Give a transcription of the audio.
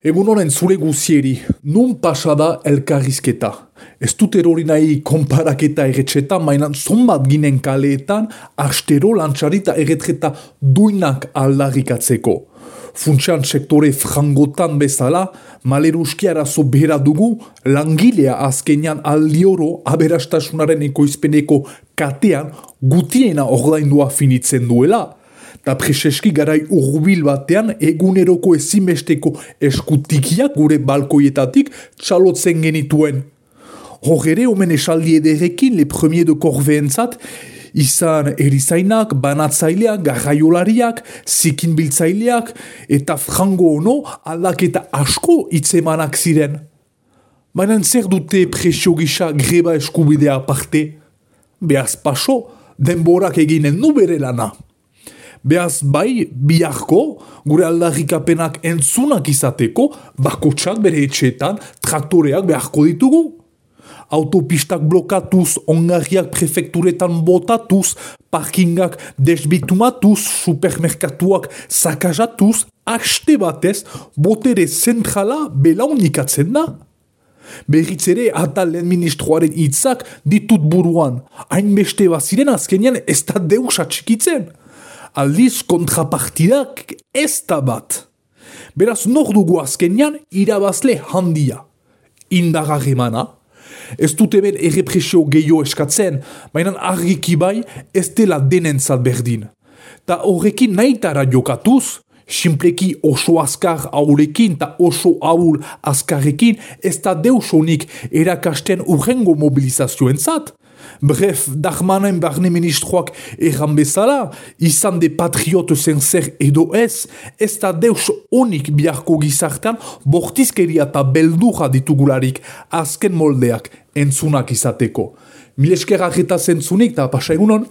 Egun honen zure guzieri, nun pasada elkarrizketa. Ez dut erori nahi konparaketa erretxeta, mainan zonbat ginen kaleetan, astero lantxarita erretreta duinak aldarrikatzeko. Funtsean sektore frangotan bezala, maleruski arazo behera dugu, langilea azkenian aldioro aberastasunaren ekoizpeneko katean gutiena ordaindua finitzen duela eta preseski garai urbil batean eguneroko ezimesteko eskutikiak gure balkoietatik txalotzen genituen. Hor ere, omen esaldi ederekin, le premier de korveentzat, izan erizainak, banatzaileak, garraiolariak, zikin biltzaileak, eta frango ono aldaketa asko itzemanak ziren. Baina zer dute presio gisa greba eskubidea aparte? Beaz paso, denborak eginen nu bere lana. Beaz bai, biharko, gure aldarrikapenak entzunak izateko, bakotsak bere etxetan, traktoreak beharko ditugu. Autopistak blokatuz, ongarriak prefekturetan botatuz, parkingak desbitumatuz, supermerkatuak sakajatuz, haste batez, botere zentrala bela unikatzen da. Berriz ere, atal lehen ministroaren hitzak ditut buruan. Hainbeste baziren azkenean ez da deus atxikitzen aldiz kontrapartidak ez da bat. Beraz, nor dugu azkenean irabazle handia. Indagarremana, ez dute ben errepresio gehiago eskatzen, baina argiki bai ez dela denentzat berdin. Ta horrekin nahitara jokatuz, simpleki oso azkar haurekin eta oso haul azkarrekin ez da deusonik erakasten urrengo mobilizazioen zat. Bref, Dachmanen barne ministroak erran bezala, izan de patriote zer edo ez, ez da deus onik biharko gizartean bortizkeria eta beldura ditugularik azken moldeak entzunak izateko. Mileskerak eta zentzunik eta pasa egunon,